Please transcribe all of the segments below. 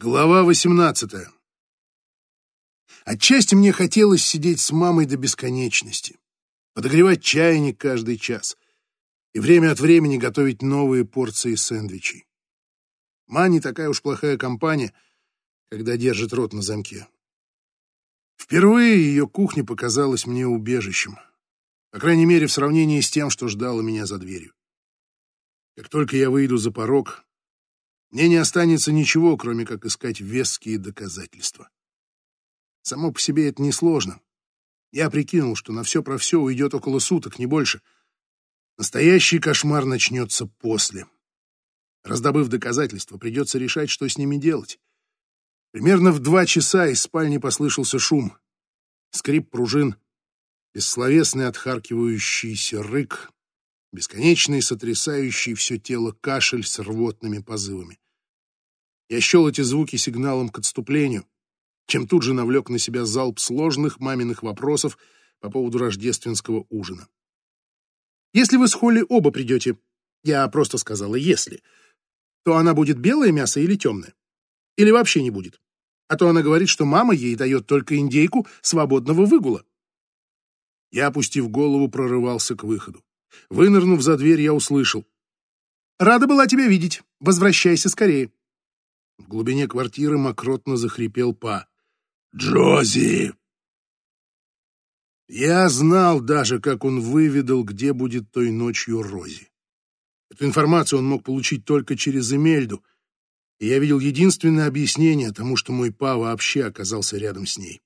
Глава 18. Отчасти мне хотелось сидеть с мамой до бесконечности, подогревать чайник каждый час и время от времени готовить новые порции сэндвичей. Ма не такая уж плохая компания, когда держит рот на замке. Впервые ее кухня показалась мне убежищем, по крайней мере, в сравнении с тем, что ждало меня за дверью. Как только я выйду за порог, мне не останется ничего, кроме как искать веские доказательства. Само по себе это несложно. Я прикинул, что на все про все уйдет около суток, не больше. Настоящий кошмар начнется после. Раздобыв доказательства, придется решать, что с ними делать. Примерно в два часа из спальни послышался шум. Скрип пружин, бессловесный отхаркивающийся рык, бесконечный, сотрясающий все тело кашель с рвотными позывами. Я счел эти звуки сигналом к отступлению, чем тут же навлек на себя залп сложных маминых вопросов по поводу рождественского ужина. «Если вы с Холли оба придете, я просто сказала «если», то она будет белое мясо или темное? Или вообще не будет? А то она говорит, что мама ей дает только индейку свободного выгула». Я, опустив голову, прорывался к выходу. Вынырнув за дверь, я услышал. «Рада была тебя видеть. Возвращайся скорее». В глубине квартиры мокротно захрипел Па. «Джози!» Я знал даже, как он выведал, где будет той ночью Рози. Эту информацию он мог получить только через Эмельду, и я видел единственное объяснение тому, что мой Па вообще оказался рядом с ней.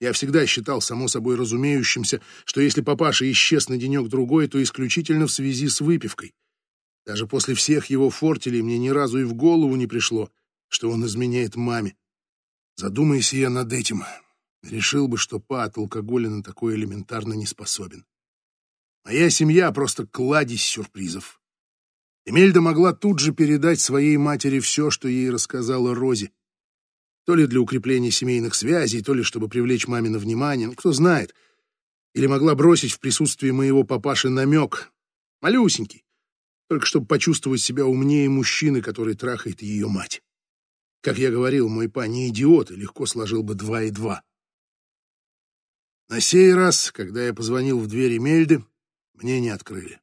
Я всегда считал само собой разумеющимся, что если папаша исчез на денек-другой, то исключительно в связи с выпивкой. Даже после всех его фортелей мне ни разу и в голову не пришло, что он изменяет маме. Задумайся я над этим, решил бы, что па от алкоголя на такое элементарно не способен. Моя семья просто кладезь сюрпризов. Эмельда могла тут же передать своей матери все, что ей рассказала Рози. То ли для укрепления семейных связей, то ли чтобы привлечь мамино внимание, ну, кто знает. Или могла бросить в присутствии моего папаши намек, малюсенький, только чтобы почувствовать себя умнее мужчины, который трахает ее мать. Как я говорил, мой па не идиот и легко сложил бы два и два. На сей раз, когда я позвонил в двери Мельды, мне не открыли.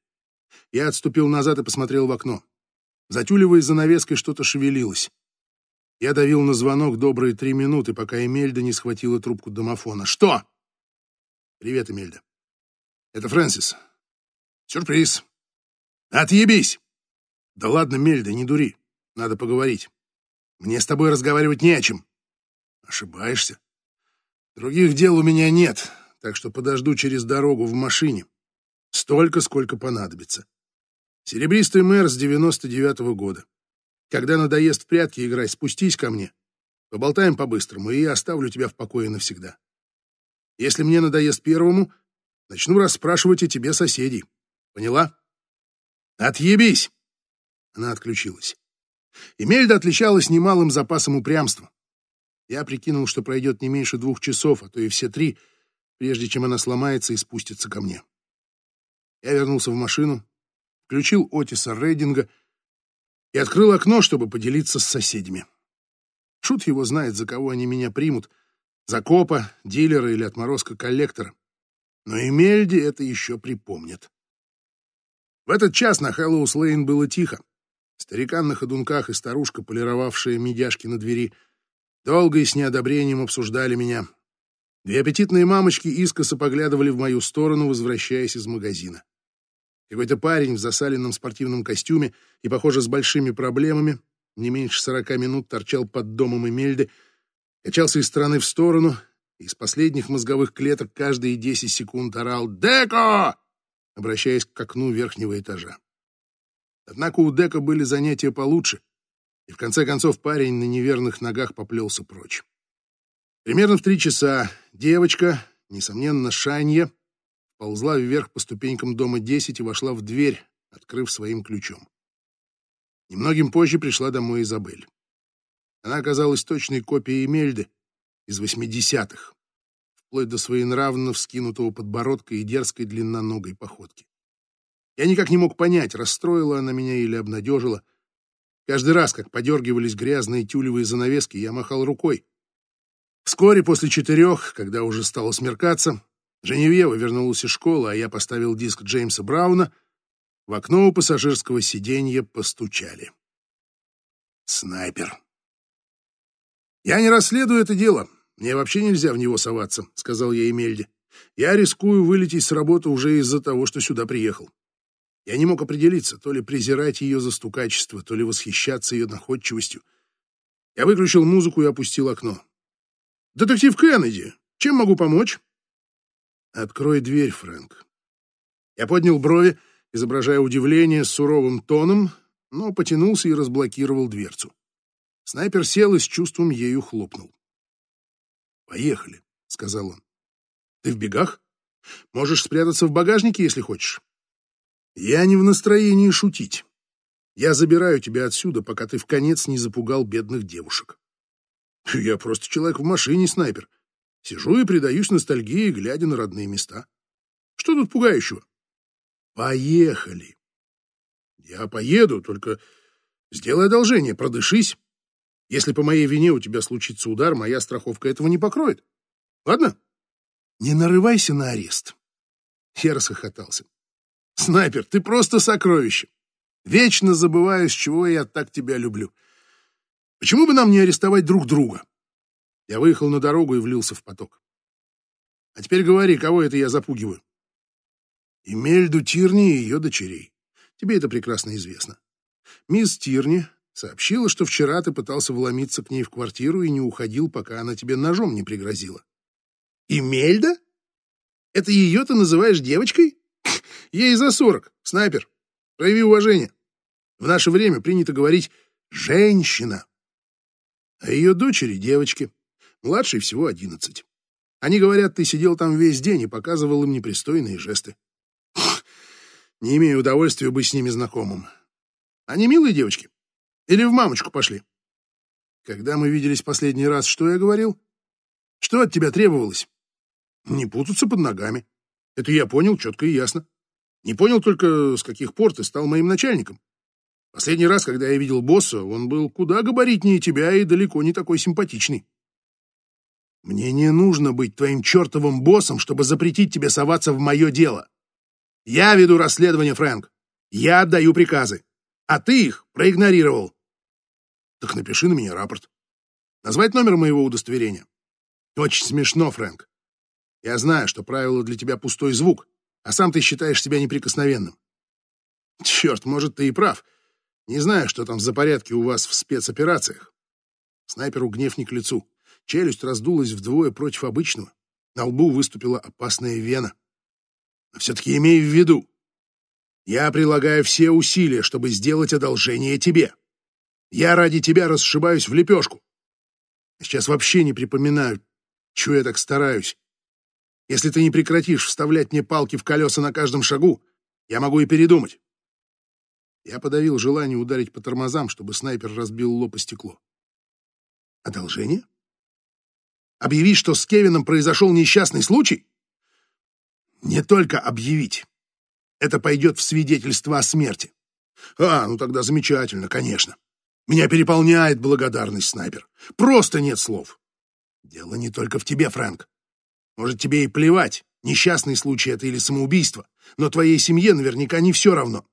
Я отступил назад и посмотрел в окно. За тюлевой занавеской что-то шевелилось. Я давил на звонок добрые три минуты, пока Эмельда не схватила трубку домофона. «Что?» «Привет, Эмельда. Это Фрэнсис. Сюрприз. Отъебись!» «Да ладно, Мельда, не дури. Надо поговорить. Мне с тобой разговаривать не о чем». «Ошибаешься. Других дел у меня нет, так что подожду через дорогу в машине. Столько, сколько понадобится. Серебристый мэр с девяносто девятого года. Когда надоест в прятки играть, спустись ко мне. Поболтаем по-быстрому, и я оставлю тебя в покое навсегда. Если мне надоест первому, начну расспрашивать о тебе соседей. Поняла? Отъебись!» Она отключилась. Эмельда отличалась немалым запасом упрямства. Я прикинул, что пройдет не меньше двух часов, а то и все три, прежде чем она сломается и спустится ко мне. Я вернулся в машину, включил Отиса Рейдинга и открыл окно, чтобы поделиться с соседями. Шут его знает, за кого они меня примут. За копа, дилера или отморозка-коллектора. Но Эмельде это еще припомнит. В этот час на Хэллоус Лейн было тихо. Старикан на ходунках и старушка, полировавшая медяшки на двери, долго и с неодобрением обсуждали меня. Две аппетитные мамочки искоса поглядывали в мою сторону, возвращаясь из магазина. Какой-то парень в засаленном спортивном костюме и, похоже, с большими проблемами, не меньше сорока минут торчал под домом Эмельды, качался из стороны в сторону, и из последних мозговых клеток каждые десять секунд орал «Деко!», обращаясь к окну верхнего этажа. Однако у Дека были занятия получше, и в конце концов парень на неверных ногах поплелся прочь. Примерно в три часа девочка, несомненно, Шанья, ползла вверх по ступенькам дома 10 и вошла в дверь, открыв своим ключом. Немногим позже пришла домой Изабель. Она оказалась точной копией Мельды из восьмидесятых, вплоть до своенравно вскинутого подбородка и дерзкой длинноногой походки. Я никак не мог понять, расстроила она меня или обнадежила. Каждый раз, как подергивались грязные тюлевые занавески, я махал рукой. Вскоре после четырех, когда уже стало смеркаться, Женевьева вернулась из школы, а я поставил диск Джеймса Брауна, в окно у пассажирского сиденья постучали. Снайпер. «Я не расследую это дело. Мне вообще нельзя в него соваться», — сказал я Эмельде. «Я рискую вылететь с работы уже из-за того, что сюда приехал. Я не мог определиться, то ли презирать ее за стукачество, то ли восхищаться ее находчивостью. Я выключил музыку и опустил окно. «Детектив Кеннеди, чем могу помочь?» «Открой дверь, Фрэнк». Я поднял брови, изображая удивление с суровым тоном, но потянулся и разблокировал дверцу. Снайпер сел и с чувством ею хлопнул. «Поехали», — сказал он. «Ты в бегах? Можешь спрятаться в багажнике, если хочешь. Я не в настроении шутить. Я забираю тебя отсюда, пока ты в конец не запугал бедных девушек. Я просто человек в машине, снайпер. Сижу и предаюсь ностальгии, глядя на родные места. Что тут пугающего? Поехали. Я поеду, только сделай одолжение, продышись. Если по моей вине у тебя случится удар, моя страховка этого не покроет. Ладно? Не нарывайся на арест. Я расхохотался. Снайпер, ты просто сокровище. Вечно забываю, с чего я так тебя люблю. Почему бы нам не арестовать друг друга? Я выехал на дорогу и влился в поток. А теперь говори, кого это я запугиваю? Эмельду Тирни и ее дочерей. Тебе это прекрасно известно. Мисс Тирни сообщила, что вчера ты пытался вломиться к ней в квартиру и не уходил, пока она тебе ножом не пригрозила. Эмельда? Это ее ты называешь девочкой? Ей за сорок, снайпер. Прояви уважение. В наше время принято говорить «женщина». А ее дочери — девочки. Младшей всего одиннадцать. Они говорят, ты сидел там весь день и показывал им непристойные жесты. Не имею удовольствия быть с ними знакомым. Они милые девочки? Или в мамочку пошли? Когда мы виделись последний раз, что я говорил? Что от тебя требовалось? Не путаться под ногами. Это я понял четко и ясно. Не понял только, с каких пор ты стал моим начальником. Последний раз, когда я видел босса, он был куда габаритнее тебя и далеко не такой симпатичный. Мне не нужно быть твоим чертовым боссом, чтобы запретить тебе соваться в мое дело. Я веду расследование, Фрэнк. Я отдаю приказы. А ты их проигнорировал. Так напиши на меня рапорт. Назвать номер моего удостоверения. Очень смешно, Фрэнк. Я знаю, что правило для тебя пустой звук, а сам ты считаешь себя неприкосновенным. Черт, может, ты и прав. Не знаю, что там за порядки у вас в спецоперациях. Снайперу гнев не к лицу. Челюсть раздулась вдвое против обычного. На лбу выступила опасная вена. Но все-таки имей в виду, я прилагаю все усилия, чтобы сделать одолжение тебе. Я ради тебя расшибаюсь в лепешку. Сейчас вообще не припоминаю, чего я так стараюсь. Если ты не прекратишь вставлять мне палки в колеса на каждом шагу, я могу и передумать. Я подавил желание ударить по тормозам, чтобы снайпер разбил лоб и стекло. Одолжение? Объявить, что с Кевином произошел несчастный случай? Не только объявить. Это пойдет в свидетельство о смерти. А, ну тогда замечательно, конечно. Меня переполняет благодарность, снайпер. Просто нет слов. Дело не только в тебе, Фрэнк. Может, тебе и плевать, несчастный случай это или самоубийство, но твоей семье наверняка не все равно.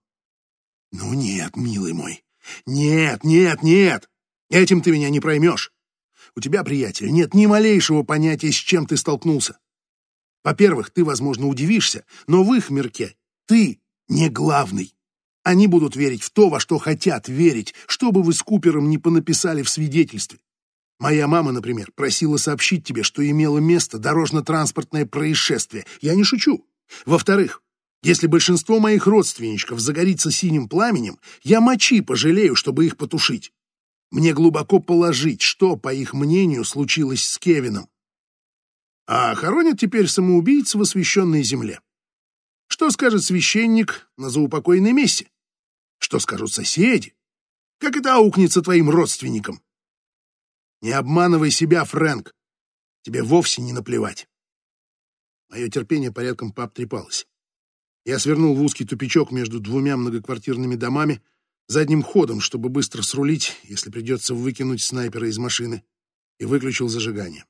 Ну нет, милый мой, нет, нет, нет, этим ты меня не проймешь. У тебя, приятель, нет ни малейшего понятия, с чем ты столкнулся. Во-первых, ты, возможно, удивишься, но в их мирке ты не главный. Они будут верить в то, во что хотят верить, что бы вы с Купером не понаписали в свидетельстве. Моя мама, например, просила сообщить тебе, что имело место дорожно-транспортное происшествие. Я не шучу. Во-вторых, если большинство моих родственничков загорится синим пламенем, я мочи пожалею, чтобы их потушить. Мне глубоко положить, что, по их мнению, случилось с Кевином. А хоронят теперь самоубийц в освященной земле. Что скажет священник на заупокойной мессе? Что скажут соседи? Как это аукнется твоим родственникам? Не обманывай себя, Фрэнк. Тебе вовсе не наплевать. Мое терпение порядком пообтрепалось. Я свернул в узкий тупичок между двумя многоквартирными домами, задним ходом, чтобы быстро срулить, если придется выкинуть снайпера из машины, и выключил зажигание.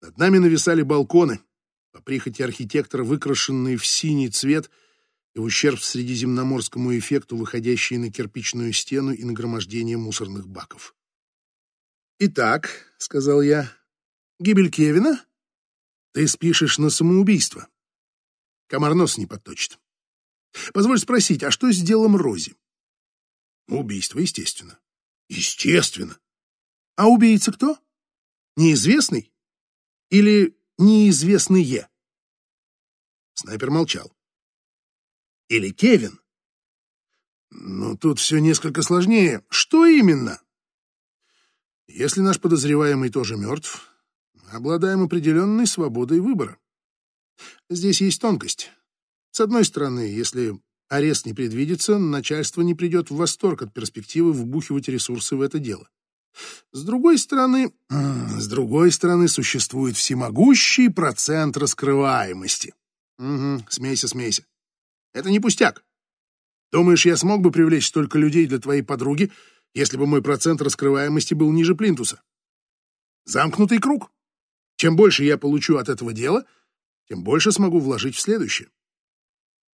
Над нами нависали балконы, по прихоти архитектора выкрашенные в синий цвет и в ущерб средиземноморскому эффекту, выходящие на кирпичную стену и нагромождение мусорных баков. «Итак», — сказал я, — «гибель Кевина? Ты спишешь на самоубийство. Комар нос не подточит. Позволь спросить, а что с делом Рози?» «Убийство, естественно». «Естественно». «А убийца кто? Неизвестный? Или неизвестные?» Снайпер молчал. «Или Кевин?» «Ну, тут все несколько сложнее. Что именно?» Если наш подозреваемый тоже мертв, обладаем определенной свободой выбора. Здесь есть тонкость. С одной стороны, если арест не предвидится, начальство не придет в восторг от перспективы вбухивать ресурсы в это дело. С другой стороны, с другой стороны, существует всемогущий процент раскрываемости. Угу, смейся, смейся. Это не пустяк. Думаешь, я смог бы привлечь столько людей для твоей подруги, если бы мой процент раскрываемости был ниже плинтуса. Замкнутый круг. Чем больше я получу от этого дела, тем больше смогу вложить в следующее.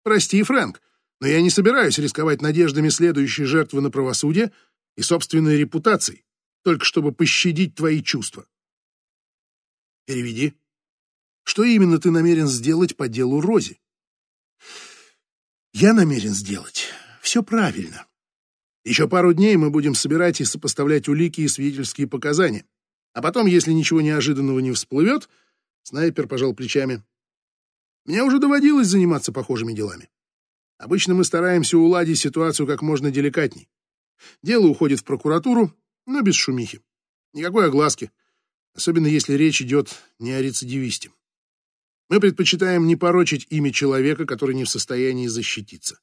Прости, Фрэнк, но я не собираюсь рисковать надеждами следующей жертвы на правосудие и собственной репутацией, только чтобы пощадить твои чувства. Переведи. Что именно ты намерен сделать по делу Рози? Я намерен сделать все правильно. Еще пару дней мы будем собирать и сопоставлять улики и свидетельские показания. А потом, если ничего неожиданного не всплывет, снайпер пожал плечами. Мне уже доводилось заниматься похожими делами. Обычно мы стараемся уладить ситуацию как можно деликатней. Дело уходит в прокуратуру, но без шумихи. Никакой огласки, особенно если речь идет не о рецидивисте. Мы предпочитаем не порочить имя человека, который не в состоянии защититься.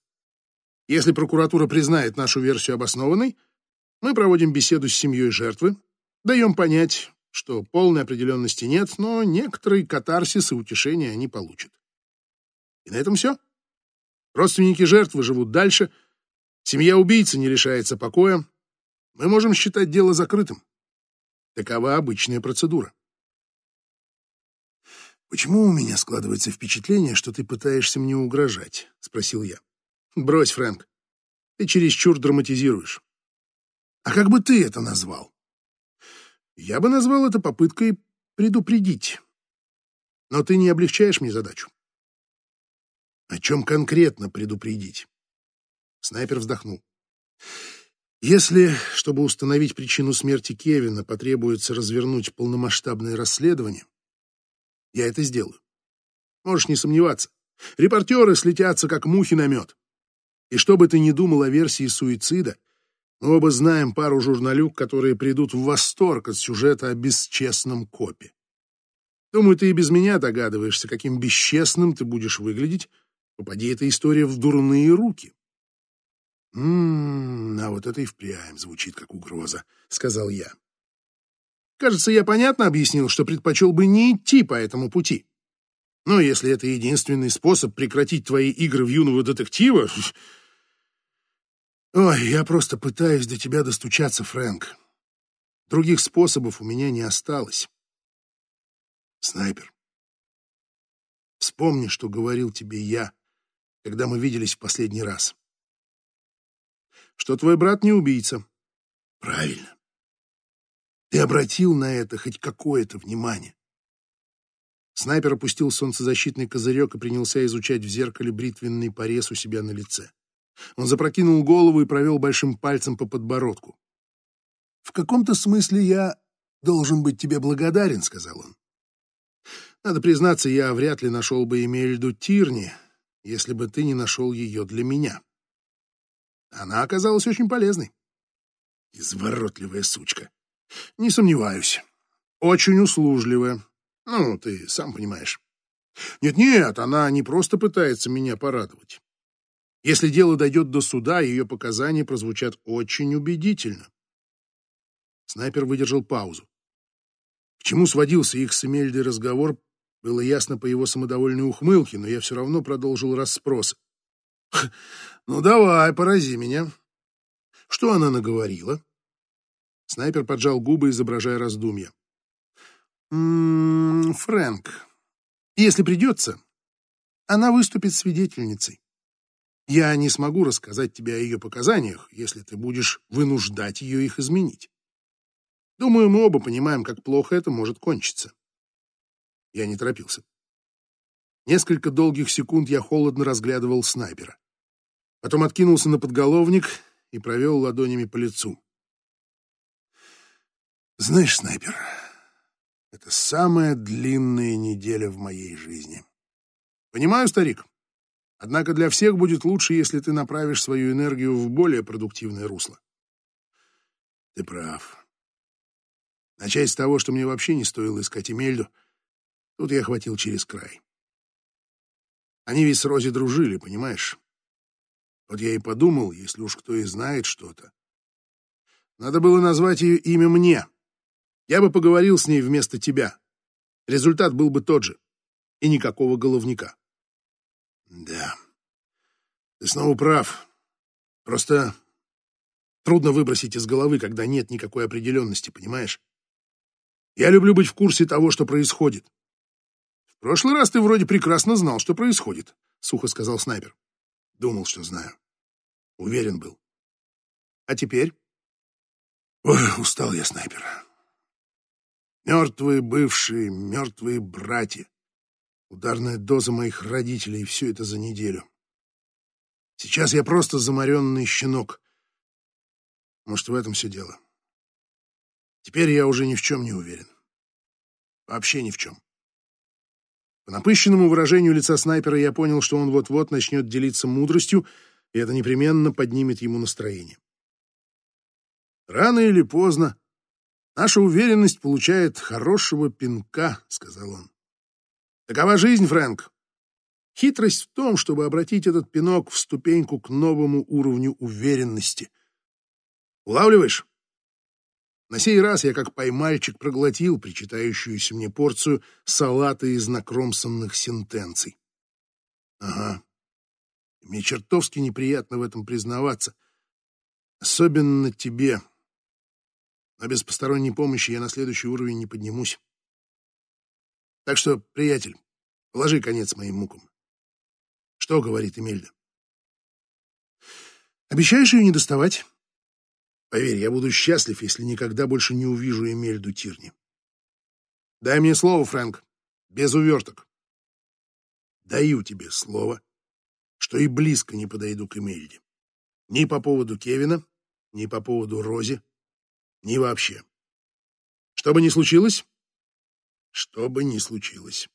Если прокуратура признает нашу версию обоснованной, мы проводим беседу с семьей жертвы, даем понять, что полной определенности нет, но некоторые катарсис и утешения они получат. И на этом все. Родственники жертвы живут дальше, семья убийцы не лишается покоя. Мы можем считать дело закрытым. Такова обычная процедура. «Почему у меня складывается впечатление, что ты пытаешься мне угрожать?» — спросил я. Брось, Фрэнк. Ты чересчур драматизируешь. А как бы ты это назвал? Я бы назвал это попыткой предупредить. Но ты не облегчаешь мне задачу. О чем конкретно предупредить? Снайпер вздохнул. Если, чтобы установить причину смерти Кевина, потребуется развернуть полномасштабное расследование, я это сделаю. Можешь не сомневаться. Репортеры слетятся, как мухи на мед. И что бы ты ни думал о версии суицида, мы оба знаем пару журналюк, которые придут в восторг от сюжета о бесчестном копе. Думаю, ты и без меня догадываешься, каким бесчестным ты будешь выглядеть, попади эта история в дурные руки. «М-м, а вот это и впрямь звучит как угроза», — сказал я. «Кажется, я понятно объяснил, что предпочел бы не идти по этому пути. Но если это единственный способ прекратить твои игры в юного детектива, Ой, я просто пытаюсь до тебя достучаться, Фрэнк. Других способов у меня не осталось. Снайпер, вспомни, что говорил тебе я, когда мы виделись в последний раз. Что твой брат не убийца. Правильно. Ты обратил на это хоть какое-то внимание. Снайпер опустил солнцезащитный козырек и принялся изучать в зеркале бритвенный порез у себя на лице. Он запрокинул голову и провел большим пальцем по подбородку. «В каком-то смысле я должен быть тебе благодарен», — сказал он. «Надо признаться, я вряд ли нашел бы Эмельду Тирни, если бы ты не нашел ее для меня. Она оказалась очень полезной. Изворотливая сучка. Не сомневаюсь. Очень услужливая. Ну, ты сам понимаешь. Нет-нет, она не просто пытается меня порадовать. Если дело дойдет до суда, ее показания прозвучат очень убедительно. Снайпер выдержал паузу. К чему сводился их с Эмельдой разговор, было ясно по его самодовольной ухмылке, но я все равно продолжил расспрос. «Ну давай, порази меня. Что она наговорила? Снайпер поджал губы, изображая раздумья. «М -м, Фрэнк, если придется, она выступит свидетельницей. Я не смогу рассказать тебе о ее показаниях, если ты будешь вынуждать ее их изменить. Думаю, мы оба понимаем, как плохо это может кончиться. Я не торопился. Несколько долгих секунд я холодно разглядывал снайпера. Потом откинулся на подголовник и провел ладонями по лицу. Знаешь, снайпер, это самая длинная неделя в моей жизни. Понимаю, старик. Однако для всех будет лучше, если ты направишь свою энергию в более продуктивное русло. Ты прав. Начать с того, что мне вообще не стоило искать Эмельду, тут я хватил через край. Они ведь с Рози дружили, понимаешь? Вот я и подумал, если уж кто и знает что-то. Надо было назвать ее имя мне. Я бы поговорил с ней вместо тебя. Результат был бы тот же. И никакого головника. Да. Ты снова прав. Просто трудно выбросить из головы, когда нет никакой определенности, понимаешь? Я люблю быть в курсе того, что происходит. Прошлый раз ты вроде прекрасно знал, что происходит, сухо сказал снайпер. Думал, что знаю. Уверен был. А теперь? Ой, устал я, снайпер. Мертвые бывшие, мертвые братья. Ударная доза моих родителей, и все это за неделю. Сейчас я просто заморенный щенок. Может, в этом все дело. Теперь я уже ни в чем не уверен. Вообще ни в чем. По напыщенному выражению лица снайпера я понял, что он вот-вот начнет делиться мудростью, и это непременно поднимет ему настроение. Рано или поздно наша уверенность получает хорошего пинка, сказал он. Такова жизнь, Фрэнк. Хитрость в том, чтобы обратить этот пинок в ступеньку к новому уровню уверенности. Улавливаешь? На сей раз я как поймальчик проглотил причитающуюся мне порцию салата из накромсанных сентенций. Ага. Мне чертовски неприятно в этом признаваться. Особенно тебе. А без посторонней помощи я на следующий уровень не поднимусь. Так что, приятель, положи конец моим мукам. Что говорит Эмельда? Обещаешь ее не доставать? Поверь, я буду счастлив, если никогда больше не увижу Эмельду Тирни. Дай мне слово, Фрэнк, без уверток. Даю тебе слово, что и близко не подойду к Эмельде. Ни по поводу Кевина, ни по поводу Рози, ни вообще. Что бы ни случилось, что бы ни случилось.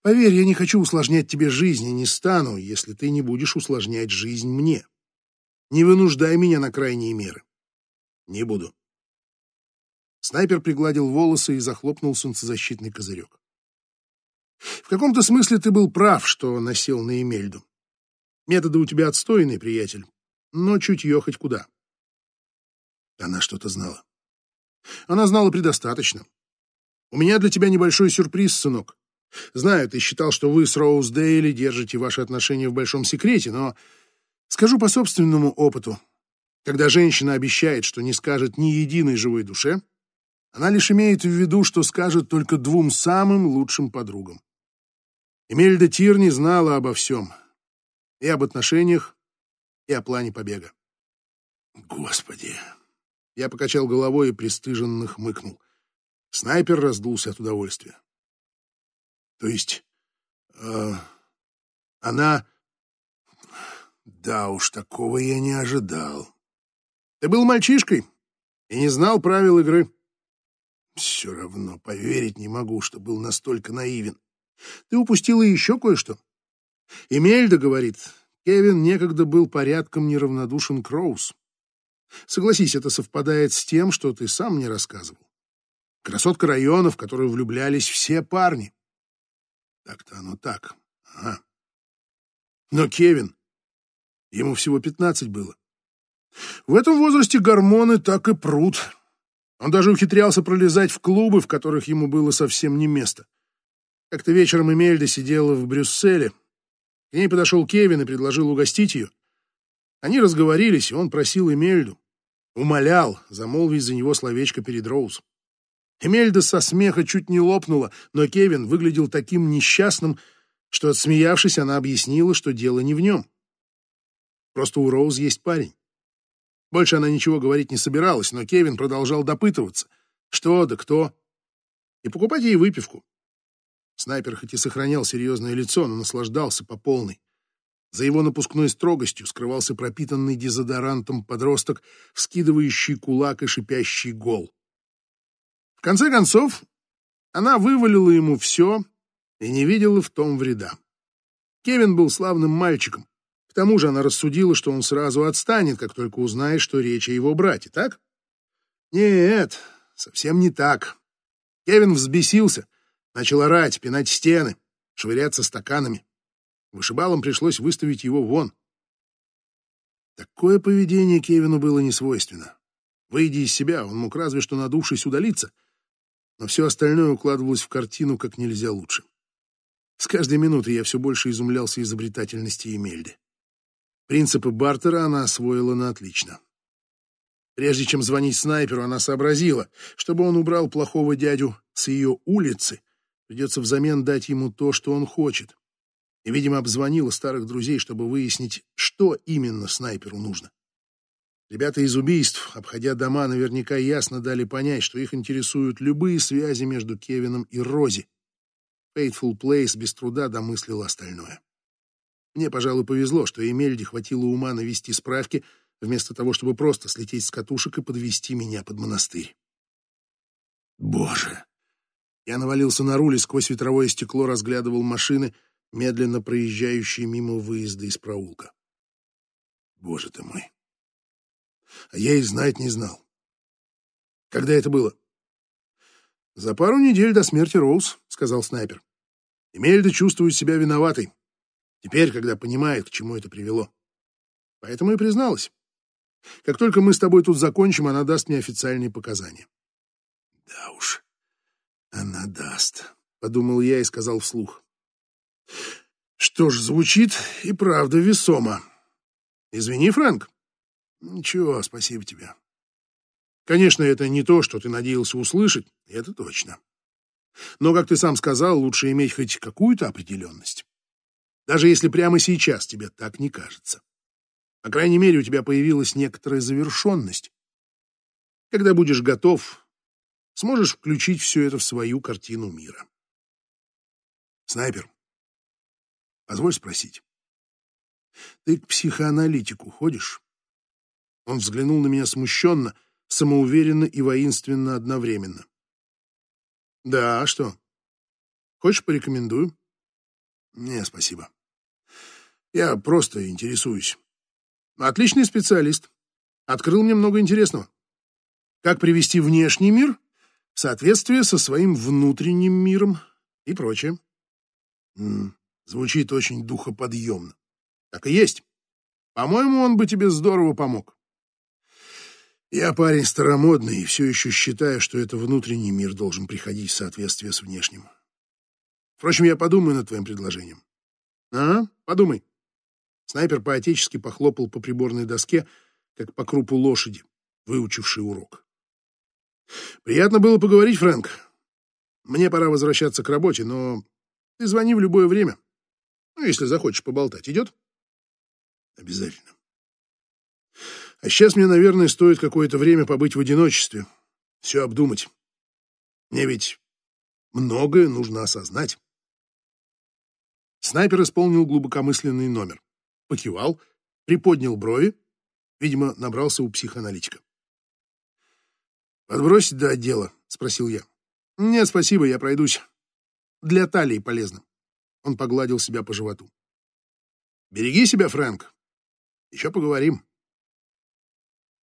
Поверь, я не хочу усложнять тебе жизнь и не стану, если ты не будешь усложнять жизнь мне. Не вынуждай меня на крайние меры. Не буду. Снайпер пригладил волосы и захлопнул солнцезащитный козырек. В каком-то смысле ты был прав, что насел на Эмельду. Методы у тебя отстойные, приятель, но чутье хоть куда. Она что-то знала. Она знала предостаточно. У меня для тебя небольшой сюрприз, сынок. Знаю, ты считал, что вы с Роуз Дейли держите ваши отношения в большом секрете, но скажу по собственному опыту. Когда женщина обещает, что не скажет ни единой живой душе, она лишь имеет в виду, что скажет только двум самым лучшим подругам. Эмельда Тирни знала обо всем. И об отношениях, и о плане побега. Господи! Я покачал головой и пристыженно хмыкнул. Снайпер раздулся от удовольствия. То есть, э, она... Да уж, такого я не ожидал. Ты был мальчишкой и не знал правил игры. Все равно поверить не могу, что был настолько наивен. Ты упустила еще кое-что. Эмельда говорит, Кевин некогда был порядком неравнодушен к Роуз. Согласись, это совпадает с тем, что ты сам мне рассказывал. Красотка района, в которую влюблялись все парни. Так-то оно так. Ага. Но Кевин, ему всего пятнадцать было. В этом возрасте гормоны так и прут. Он даже ухитрялся пролезать в клубы, в которых ему было совсем не место. Как-то вечером Эмельда сидела в Брюсселе. К ней подошел Кевин и предложил угостить ее. Они разговорились, и он просил Эмельду, умолял замолвить за него словечко перед Роуз. Эмельда со смеха чуть не лопнула, но Кевин выглядел таким несчастным, что, отсмеявшись, она объяснила, что дело не в нем. Просто у Роуз есть парень. Больше она ничего говорить не собиралась, но Кевин продолжал допытываться. Что да кто. И покупать ей выпивку. Снайпер хоть и сохранял серьезное лицо, но наслаждался по полной. За его напускной строгостью скрывался пропитанный дезодорантом подросток, вскидывающий кулак и шипящий гол. В конце концов, она вывалила ему все и не видела в том вреда. Кевин был славным мальчиком. К тому же она рассудила, что он сразу отстанет, как только узнает, что речь о его брате, так? Нет, совсем не так. Кевин взбесился, начал орать, пинать стены, швыряться стаканами. Вышибалам пришлось выставить его вон. Такое поведение Кевину было не свойственно. Выйдя из себя, он мог разве что надувшись удалиться, но все остальное укладывалось в картину как нельзя лучше. С каждой минутой я все больше изумлялся изобретательности Эмельды. Принципы бартера она освоила на отлично. Прежде чем звонить снайперу, она сообразила, чтобы он убрал плохого дядю с ее улицы, придется взамен дать ему то, что он хочет и, видимо, обзвонила старых друзей, чтобы выяснить, что именно снайперу нужно. Ребята из убийств, обходя дома, наверняка ясно дали понять, что их интересуют любые связи между Кевином и Рози. Faithful Place без труда домыслил остальное. Мне, пожалуй, повезло, что Эмельде хватило ума навести справки, вместо того, чтобы просто слететь с катушек и подвести меня под монастырь. Боже! Я навалился на руль и сквозь ветровое стекло разглядывал машины, медленно проезжающий мимо выезда из проулка. Боже ты мой! А я и знать не знал. Когда это было? За пару недель до смерти Роуз, сказал снайпер. Эмельда чувствует себя виноватой. Теперь, когда понимает, к чему это привело. Поэтому и призналась. Как только мы с тобой тут закончим, она даст мне официальные показания. Да уж, она даст, подумал я и сказал вслух. Что ж, звучит и правда весомо. Извини, Фрэнк. Ничего, спасибо тебе. Конечно, это не то, что ты надеялся услышать, это точно. Но, как ты сам сказал, лучше иметь хоть какую-то определенность. Даже если прямо сейчас тебе так не кажется. По крайней мере, у тебя появилась некоторая завершенность. Когда будешь готов, сможешь включить все это в свою картину мира. Снайпер, Позволь спросить. Ты к психоаналитику ходишь? Он взглянул на меня смущенно, самоуверенно и воинственно одновременно. Да, а что? Хочешь, порекомендую? Не, спасибо. Я просто интересуюсь. Отличный специалист. Открыл мне много интересного. Как привести внешний мир в соответствие со своим внутренним миром и прочее. Звучит очень духоподъемно. Так и есть. По-моему, он бы тебе здорово помог. Я парень старомодный и все еще считаю, что это внутренний мир должен приходить в соответствие с внешним. Впрочем, я подумаю над твоим предложением. А, подумай. Снайпер поотечески похлопал по приборной доске, как по крупу лошади, выучивший урок. Приятно было поговорить, Фрэнк. Мне пора возвращаться к работе, но ты звони в любое время. Ну, если захочешь поболтать, идет? Обязательно. А сейчас мне, наверное, стоит какое-то время побыть в одиночестве, все обдумать. Мне ведь многое нужно осознать. Снайпер исполнил глубокомысленный номер. Покивал, приподнял брови, видимо, набрался у психоаналитика. «Подбросить до отдела?» — спросил я. «Нет, спасибо, я пройдусь. Для талии полезно». Он погладил себя по животу. «Береги себя, Фрэнк. Еще поговорим».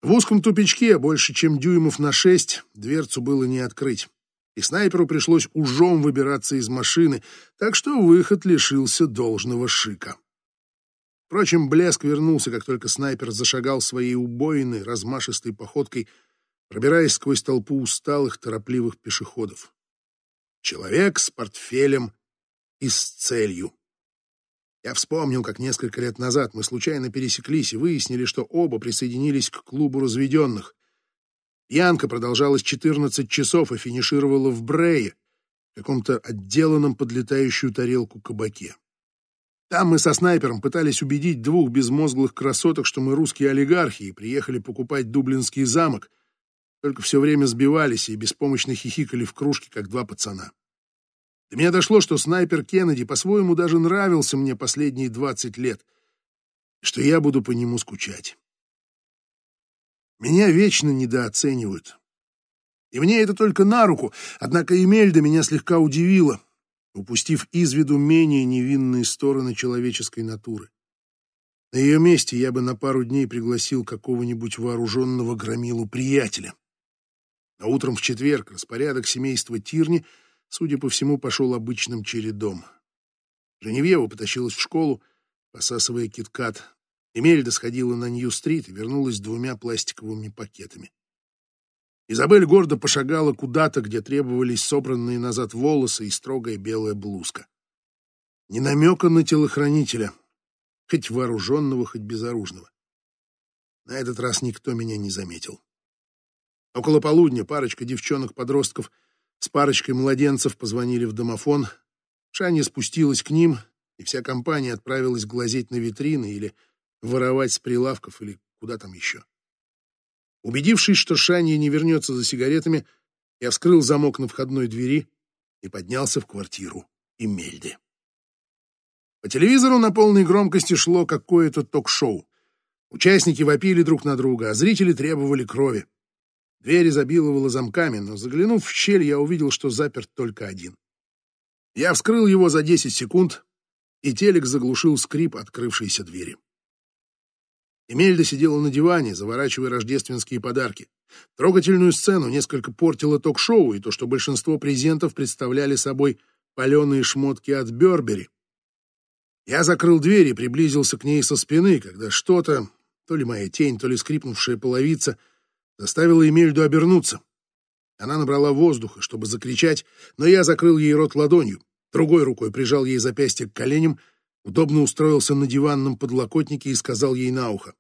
В узком тупичке, больше чем дюймов на шесть, дверцу было не открыть, и снайперу пришлось ужом выбираться из машины, так что выход лишился должного шика. Впрочем, блеск вернулся, как только снайпер зашагал своей убойной, размашистой походкой, пробираясь сквозь толпу усталых, торопливых пешеходов. Человек с портфелем и с целью. Я вспомнил, как несколько лет назад мы случайно пересеклись и выяснили, что оба присоединились к клубу разведенных. Янка продолжалась 14 часов и финишировала в Брее, каком-то отделанном под летающую тарелку кабаке. Там мы со снайпером пытались убедить двух безмозглых красоток, что мы русские олигархи и приехали покупать Дублинский замок, только все время сбивались и беспомощно хихикали в кружке, как два пацана. До меня дошло, что снайпер Кеннеди по-своему даже нравился мне последние двадцать лет, что я буду по нему скучать. Меня вечно недооценивают. И мне это только на руку, однако Эмельда меня слегка удивила, упустив из виду менее невинные стороны человеческой натуры. На ее месте я бы на пару дней пригласил какого-нибудь вооруженного громилу приятеля. А утром в четверг распорядок семейства Тирни — судя по всему, пошел обычным чередом. Женевьева потащилась в школу, посасывая киткат. Эмельда сходила на Нью-стрит и вернулась с двумя пластиковыми пакетами. Изабель гордо пошагала куда-то, где требовались собранные назад волосы и строгая белая блузка. Ни намека на телохранителя, хоть вооруженного, хоть безоружного. На этот раз никто меня не заметил. Около полудня парочка девчонок-подростков — с парочкой младенцев позвонили в домофон. Шаня спустилась к ним, и вся компания отправилась глазеть на витрины или воровать с прилавков или куда там еще. Убедившись, что Шаня не вернется за сигаретами, я вскрыл замок на входной двери и поднялся в квартиру Эмельды. По телевизору на полной громкости шло какое-то ток-шоу. Участники вопили друг на друга, а зрители требовали крови. Дверь изобиловала замками, но заглянув в щель, я увидел, что заперт только один. Я вскрыл его за 10 секунд, и телек заглушил скрип открывшейся двери. Эмельда сидела на диване, заворачивая рождественские подарки. Трогательную сцену несколько портило ток-шоу и то, что большинство презентов представляли собой паленые шмотки от Бербери. Я закрыл дверь и приблизился к ней со спины, когда что-то, то ли моя тень, то ли скрипнувшая половица — заставила Эмельду обернуться. Она набрала воздуха, чтобы закричать, но я закрыл ей рот ладонью, другой рукой прижал ей запястье к коленям, удобно устроился на диванном подлокотнике и сказал ей на ухо.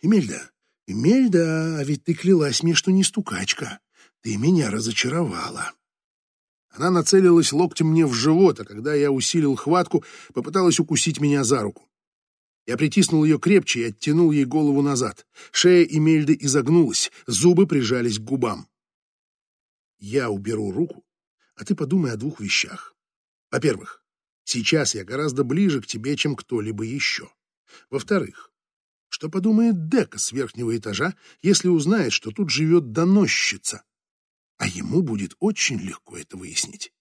«Эмельда, Эмельда, а ведь ты клялась мне, что не стукачка. Ты меня разочаровала». Она нацелилась локтем мне в живот, а когда я усилил хватку, попыталась укусить меня за руку. Я притиснул ее крепче и оттянул ей голову назад. Шея Эмельды изогнулась, зубы прижались к губам. Я уберу руку, а ты подумай о двух вещах. Во-первых, сейчас я гораздо ближе к тебе, чем кто-либо еще. Во-вторых, что подумает Дека с верхнего этажа, если узнает, что тут живет доносчица? А ему будет очень легко это выяснить.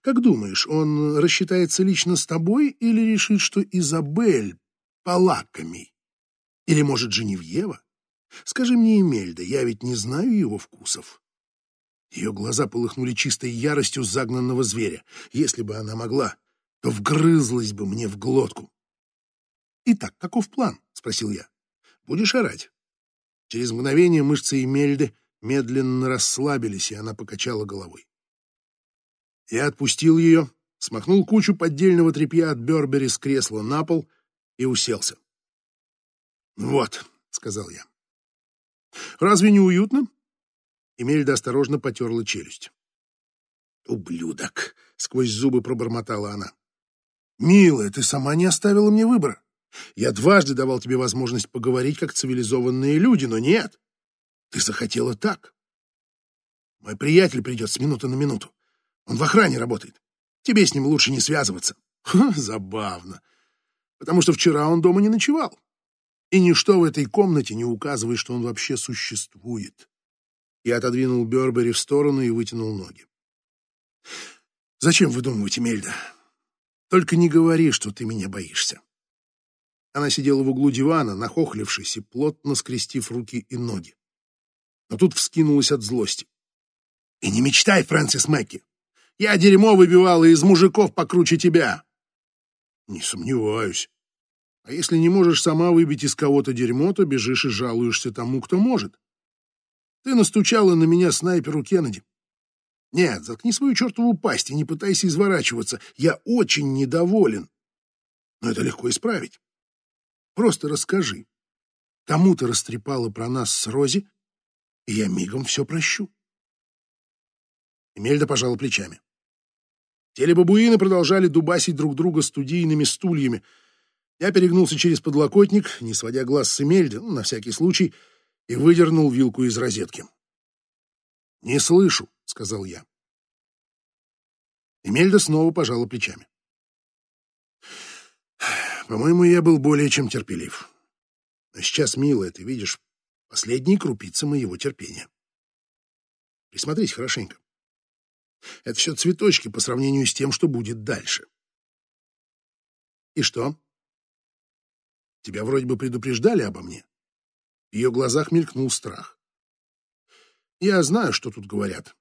Как думаешь, он рассчитается лично с тобой или решит, что Изабель полакомей. Или, может, Женевьева? Скажи мне, Эмельда, я ведь не знаю его вкусов. Ее глаза полыхнули чистой яростью загнанного зверя. Если бы она могла, то вгрызлась бы мне в глотку. «Итак, каков план?» — спросил я. «Будешь орать?» Через мгновение мышцы Эмельды медленно расслабились, и она покачала головой. Я отпустил ее, смахнул кучу поддельного тряпья от Бербери с кресла на пол и уселся. «Вот», — сказал я. «Разве не уютно?» Эмельда осторожно потерла челюсть. «Ублюдок!» — сквозь зубы пробормотала она. «Милая, ты сама не оставила мне выбора. Я дважды давал тебе возможность поговорить, как цивилизованные люди, но нет. Ты захотела так. Мой приятель придет с минуты на минуту. Он в охране работает. Тебе с ним лучше не связываться. Ха, забавно потому что вчера он дома не ночевал. И ничто в этой комнате не указывает, что он вообще существует. Я отодвинул Бербери в сторону и вытянул ноги. «Зачем выдумывать, Мельда? Только не говори, что ты меня боишься». Она сидела в углу дивана, нахохлившись и плотно скрестив руки и ноги. Но тут вскинулась от злости. «И не мечтай, Фрэнсис Мэкки! Я дерьмо выбивала из мужиков покруче тебя!» Не сомневаюсь. А если не можешь сама выбить из кого-то дерьмо, то бежишь и жалуешься тому, кто может. Ты настучала на меня снайперу Кеннеди. Нет, заткни свою чертову пасть и не пытайся изворачиваться. Я очень недоволен. Но это легко исправить. Просто расскажи, кому ты растрепала про нас с Рози, и я мигом все прощу. Эмельда пожала плечами. Телебабуины продолжали дубасить друг друга студийными стульями. Я перегнулся через подлокотник, не сводя глаз с Эмельды, ну, на всякий случай, и выдернул вилку из розетки. «Не слышу», — сказал я. Эмельда снова пожала плечами. По-моему, я был более чем терпелив. А сейчас, милая, ты видишь последние крупицы моего терпения. Присмотрись хорошенько. Это все цветочки по сравнению с тем, что будет дальше. И что? Тебя вроде бы предупреждали обо мне. В ее глазах мелькнул страх. Я знаю, что тут говорят.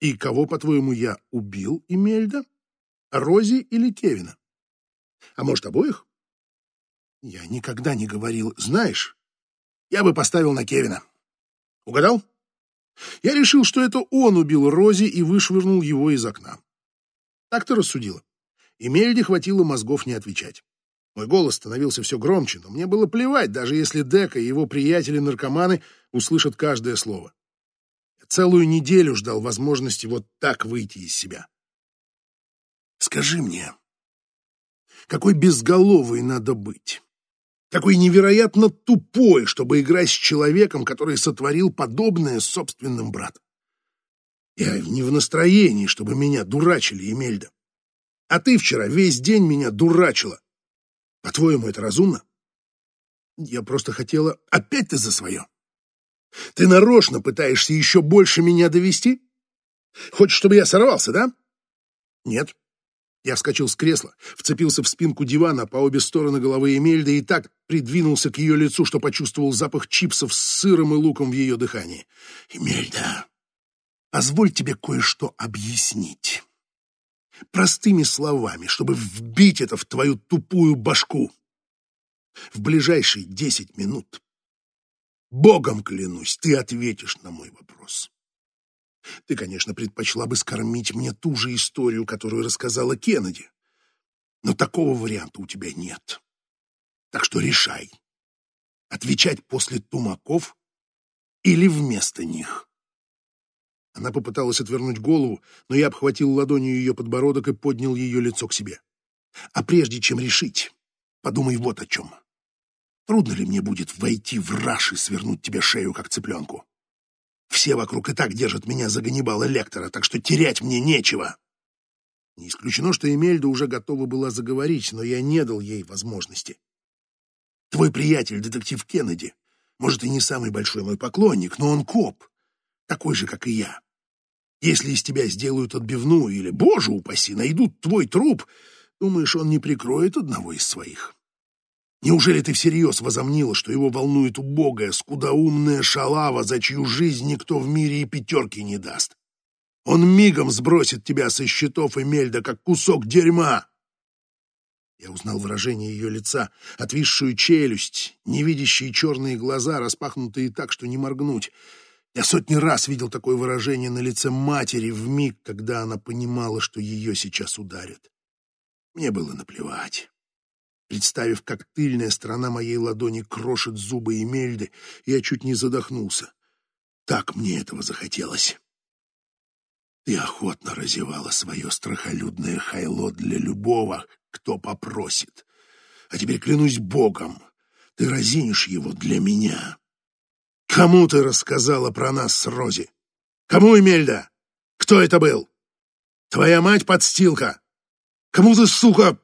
И кого, по-твоему, я убил, Имельда? Рози или Кевина? А может, обоих? Я никогда не говорил. Знаешь, я бы поставил на Кевина. Угадал? Я решил, что это он убил Рози и вышвырнул его из окна. Так ты рассудила. И Мельде хватило мозгов не отвечать. Мой голос становился все громче, но мне было плевать, даже если Дека и его приятели-наркоманы услышат каждое слово. Целую неделю ждал возможности вот так выйти из себя. Скажи мне, какой безголовый надо быть? Какой невероятно тупой, чтобы играть с человеком, который сотворил подобное с собственным братом. Я не в настроении, чтобы меня дурачили, Эмельда. А ты вчера весь день меня дурачила. По-твоему, это разумно? Я просто хотела... Опять ты за свое. Ты нарочно пытаешься еще больше меня довести? Хочешь, чтобы я сорвался, да? Нет. Я вскочил с кресла, вцепился в спинку дивана по обе стороны головы Эмельды и так придвинулся к ее лицу, что почувствовал запах чипсов с сыром и луком в ее дыхании. «Эмельда, позволь тебе кое-что объяснить. Простыми словами, чтобы вбить это в твою тупую башку. В ближайшие десять минут, Богом клянусь, ты ответишь на мой вопрос». Ты, конечно, предпочла бы скормить мне ту же историю, которую рассказала Кеннеди. Но такого варианта у тебя нет. Так что решай. Отвечать после тумаков или вместо них. Она попыталась отвернуть голову, но я обхватил ладонью ее подбородок и поднял ее лицо к себе. А прежде чем решить, подумай вот о чем. Трудно ли мне будет войти в раш и свернуть тебе шею, как цыпленку? Все вокруг и так держат меня за Ганнибала Лектора, так что терять мне нечего. Не исключено, что Эмельда уже готова была заговорить, но я не дал ей возможности. Твой приятель, детектив Кеннеди, может, и не самый большой мой поклонник, но он коп, такой же, как и я. Если из тебя сделают отбивную или, боже упаси, найдут твой труп, думаешь, он не прикроет одного из своих? Неужели ты всерьез возомнила, что его волнует убогая, скудоумная шалава, за чью жизнь никто в мире и пятерки не даст? Он мигом сбросит тебя со счетов Эмельда, как кусок дерьма. Я узнал выражение ее лица, отвисшую челюсть, невидящие черные глаза, распахнутые так, что не моргнуть. Я сотни раз видел такое выражение на лице матери в миг, когда она понимала, что ее сейчас ударят. Мне было наплевать. Представив, как тыльная сторона моей ладони крошит зубы Эмельды, я чуть не задохнулся. Так мне этого захотелось. Ты охотно разевала свое страхолюдное хайло для любого, кто попросит. А теперь клянусь Богом, ты разинешь его для меня. Кому ты рассказала про нас с Рози? Кому, Эмельда? Кто это был? Твоя мать-подстилка? Кому ты, сука,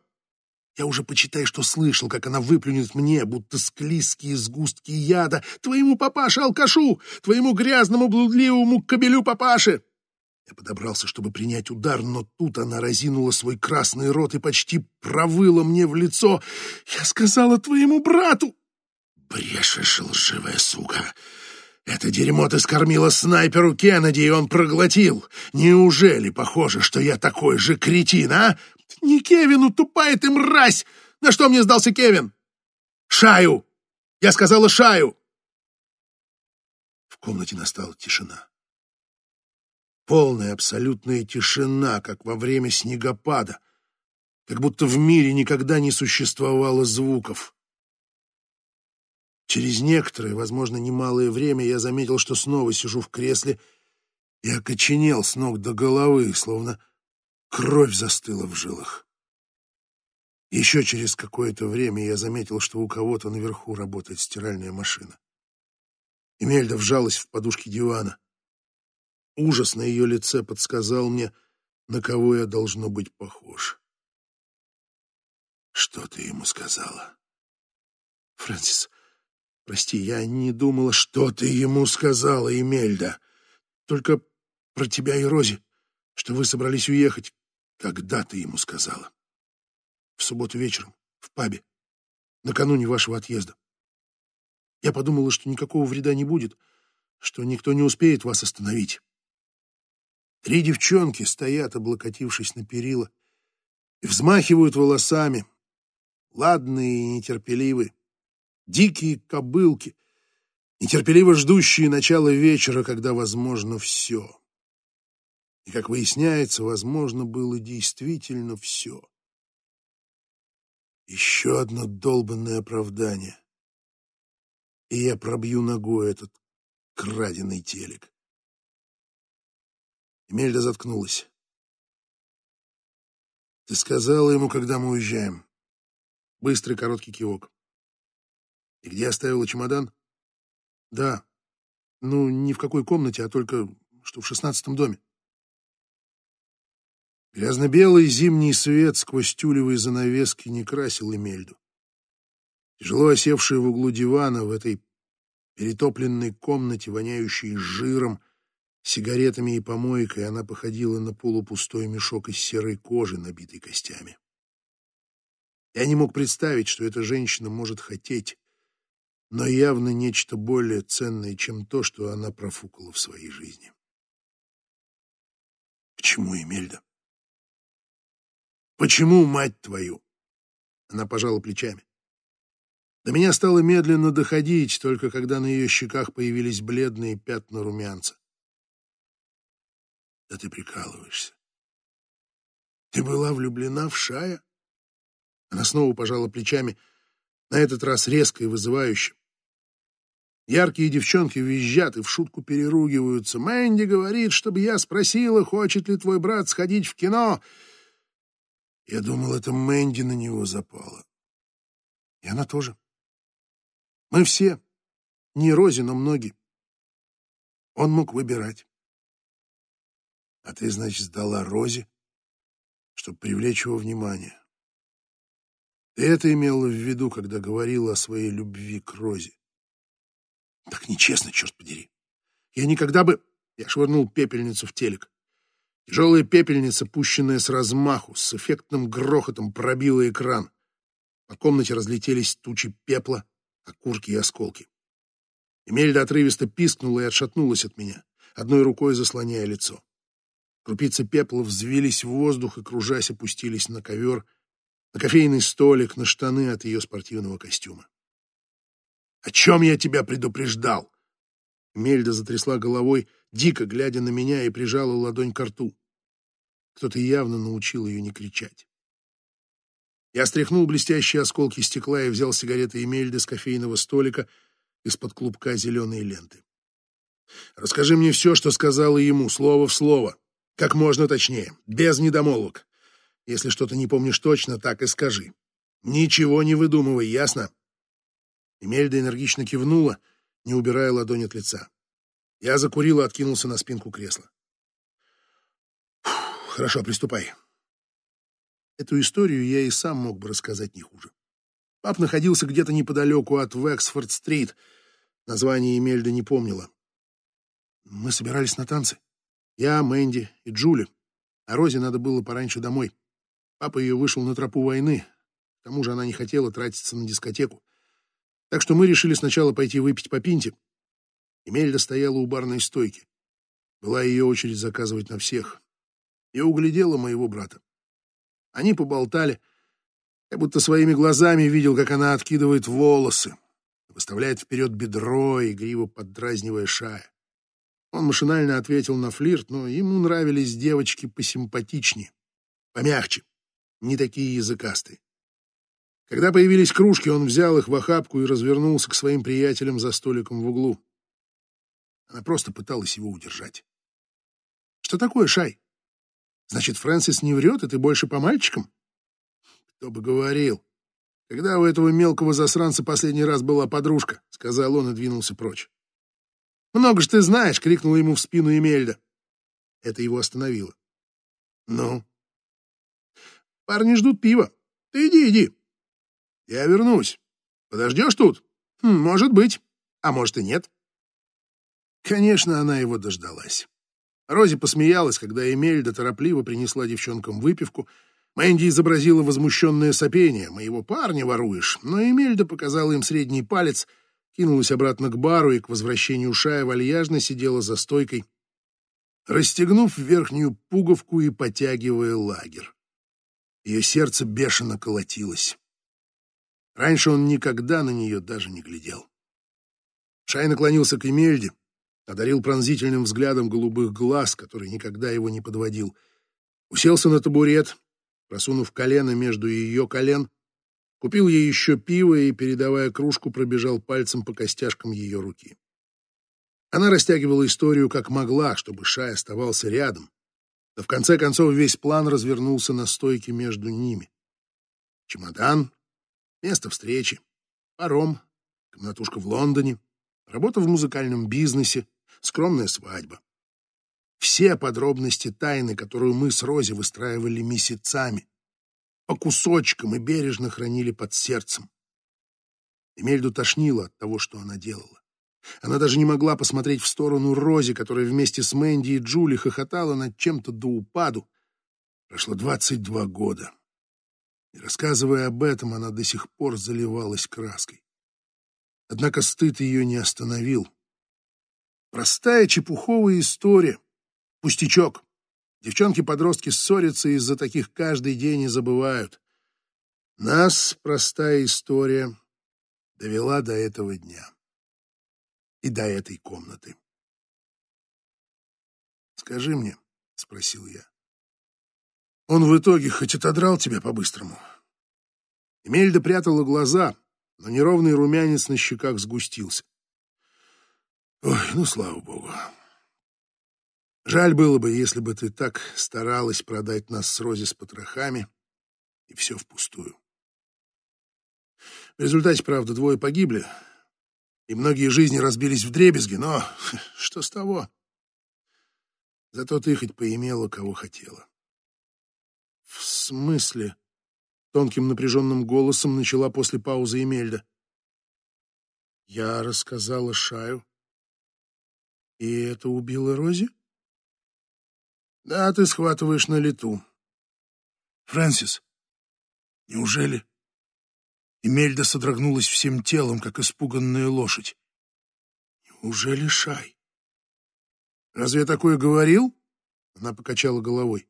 я уже почитай, что слышал, как она выплюнет мне, будто склизкие сгустки яда, твоему папаше-алкашу, твоему грязному блудливому кобелю папаше. Я подобрался, чтобы принять удар, но тут она разинула свой красный рот и почти провыла мне в лицо. Я сказала твоему брату. Брешешь, лживая сука. Это дерьмо ты скормила снайперу Кеннеди, и он проглотил. Неужели похоже, что я такой же кретин, а? Не Кевину, тупая ты мразь! На что мне сдался Кевин? Шаю! Я сказала Шаю! В комнате настала тишина. Полная абсолютная тишина, как во время снегопада. как будто в мире никогда не существовало звуков. Через некоторое, возможно, немалое время я заметил, что снова сижу в кресле и окоченел с ног до головы, словно кровь застыла в жилах. Еще через какое-то время я заметил, что у кого-то наверху работает стиральная машина. Эмельда вжалась в подушки дивана. Ужас на ее лице подсказал мне, на кого я должно быть похож. Что ты ему сказала? Фрэнсис, прости, я не думала, что ты ему сказала, Эмельда. Только про тебя и Рози, что вы собрались уехать. Когда ты ему сказала? В субботу вечером, в пабе, накануне вашего отъезда. Я подумала, что никакого вреда не будет, что никто не успеет вас остановить. Три девчонки стоят, облокотившись на перила, и взмахивают волосами, ладные и нетерпеливые, дикие кобылки, нетерпеливо ждущие начала вечера, когда возможно все. И, как выясняется, возможно было действительно все. Еще одно долбанное оправдание. И я пробью ногой этот краденый телек. Эмельда заткнулась. Ты сказала ему, когда мы уезжаем. Быстрый короткий кивок. И где оставила чемодан? Да. Ну, не в какой комнате, а только что в шестнадцатом доме. Грязно-белый зимний свет сквозь тюлевые занавески не красил Эмельду. Тяжело осевшая в углу дивана в этой перетопленной комнате, воняющей жиром, сигаретами и помойкой, она походила на полупустой мешок из серой кожи, набитый костями. Я не мог представить, что эта женщина может хотеть, но явно нечто более ценное, чем то, что она профукала в своей жизни. Почему, Эмельда? Почему, мать твою? Она пожала плечами. До меня стало медленно доходить, только когда на ее щеках появились бледные пятна румянца. Да ты прикалываешься. Ты была влюблена в Шая? Она снова пожала плечами, на этот раз резко и вызывающе. Яркие девчонки визжат и в шутку переругиваются. Мэнди говорит, чтобы я спросила, хочет ли твой брат сходить в кино. Я думал, это Мэнди на него запала. И она тоже. Мы все, не Рози, но многие. Он мог выбирать. А ты, значит, сдала Рози, чтобы привлечь его внимание. Ты это имела в виду, когда говорила о своей любви к Розе. Так нечестно, черт подери. Я никогда бы... Я швырнул пепельницу в телек. Тяжелая пепельница, пущенная с размаху, с эффектным грохотом пробила экран. По комнате разлетелись тучи пепла, окурки и осколки. Эмельда отрывисто пискнула и отшатнулась от меня, одной рукой заслоняя лицо. Крупицы пепла взвились в воздух и, кружась, опустились на ковер, на кофейный столик, на штаны от ее спортивного костюма. «О чем я тебя предупреждал?» Мельда затрясла головой, дико глядя на меня, и прижала ладонь к рту. Кто-то явно научил ее не кричать. Я стряхнул блестящие осколки стекла и взял сигареты Эмельды с кофейного столика из-под клубка зеленой ленты. «Расскажи мне все, что сказала ему, слово в слово, как можно точнее, без недомолвок. Если что-то не помнишь точно, так и скажи. Ничего не выдумывай, ясно?» Эмельда энергично кивнула, не убирая ладонь от лица. Я закурил и откинулся на спинку кресла. «Хорошо, приступай». Эту историю я и сам мог бы рассказать не хуже. Пап находился где-то неподалеку от Вексфорд-стрит. Название Эмельда не помнила. Мы собирались на танцы. Я, Мэнди и Джули. А Розе надо было пораньше домой. Папа ее вышел на тропу войны. К тому же она не хотела тратиться на дискотеку. Так что мы решили сначала пойти выпить по пинте. Эмельда стояла у барной стойки. Была ее очередь заказывать на всех. Я углядела моего брата. Они поболтали. Я будто своими глазами видел, как она откидывает волосы, выставляет вперед бедро, игриво поддразнивая шая. Он машинально ответил на флирт, но ему нравились девочки посимпатичнее, помягче не такие языкастые. Когда появились кружки, он взял их в охапку и развернулся к своим приятелям за столиком в углу. Она просто пыталась его удержать. «Что такое, Шай? Значит, Фрэнсис не врет, и ты больше по мальчикам?» «Кто бы говорил. Когда у этого мелкого засранца последний раз была подружка?» — сказал он и двинулся прочь. «Много ж ты знаешь!» — крикнула ему в спину Эмельда. Это его остановило. «Ну?» «Парни ждут пива. Ты иди, иди. Я вернусь. Подождешь тут? Хм, может быть. А может и нет. Конечно, она его дождалась. Рози посмеялась, когда Эмельда торопливо принесла девчонкам выпивку. Мэнди изобразила возмущенное сопение. «Моего парня воруешь». Но Эмельда показала им средний палец, кинулась обратно к бару и к возвращению Шая вальяжно сидела за стойкой, расстегнув верхнюю пуговку и потягивая лагерь. Ее сердце бешено колотилось. Раньше он никогда на нее даже не глядел. Шай наклонился к Эмельде, одарил пронзительным взглядом голубых глаз, который никогда его не подводил, уселся на табурет, просунув колено между ее колен, купил ей еще пиво и, передавая кружку, пробежал пальцем по костяшкам ее руки. Она растягивала историю как могла, чтобы Шай оставался рядом, но в конце концов весь план развернулся на стойке между ними. Чемодан, Место встречи, паром, комнатушка в Лондоне, работа в музыкальном бизнесе, скромная свадьба. Все подробности тайны, которую мы с Рози выстраивали месяцами, по кусочкам и бережно хранили под сердцем. Эмельду тошнило от того, что она делала. Она даже не могла посмотреть в сторону Рози, которая вместе с Мэнди и Джули хохотала над чем-то до упаду. Прошло двадцать два года. И рассказывая об этом, она до сих пор заливалась краской. Однако стыд ее не остановил. Простая чепуховая история. Пустячок. Девчонки-подростки ссорятся из-за таких каждый день и забывают. Нас простая история довела до этого дня и до этой комнаты. «Скажи мне», — спросил я, он в итоге хоть отодрал тебя по-быстрому. Эмельда прятала глаза, но неровный румянец на щеках сгустился. Ой, ну, слава богу. Жаль было бы, если бы ты так старалась продать нас с Рози с потрохами, и все впустую. В результате, правда, двое погибли, и многие жизни разбились в дребезги, но что с того? Зато ты хоть поимела, кого хотела. «В смысле?» — тонким напряженным голосом начала после паузы Эмельда. «Я рассказала Шаю, и это убило Рози?» «Да, ты схватываешь на лету». «Фрэнсис, неужели?» Эмельда содрогнулась всем телом, как испуганная лошадь. «Неужели Шай?» «Разве я такое говорил?» Она покачала головой.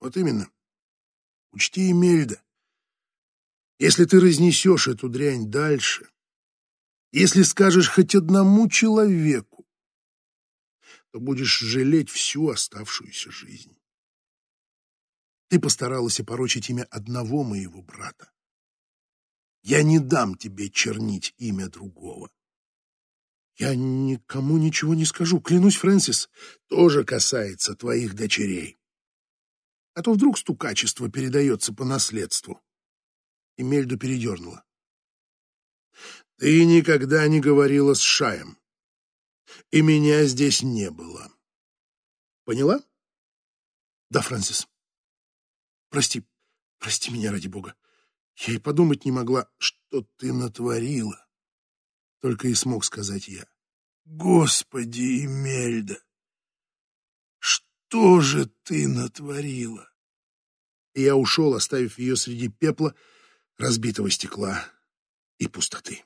Вот именно. Учти, Эмельда, если ты разнесешь эту дрянь дальше, если скажешь хоть одному человеку, то будешь жалеть всю оставшуюся жизнь. Ты постаралась опорочить имя одного моего брата. Я не дам тебе чернить имя другого. Я никому ничего не скажу, клянусь, Фрэнсис, тоже касается твоих дочерей а то вдруг стукачество передается по наследству. И Мельду передернула. Ты никогда не говорила с Шаем, и меня здесь не было. Поняла? Да, Фрэнсис. Прости, прости меня ради бога. Я и подумать не могла, что ты натворила. Только и смог сказать я. Господи, Эмельда, что же ты натворила? и я ушел, оставив ее среди пепла, разбитого стекла и пустоты.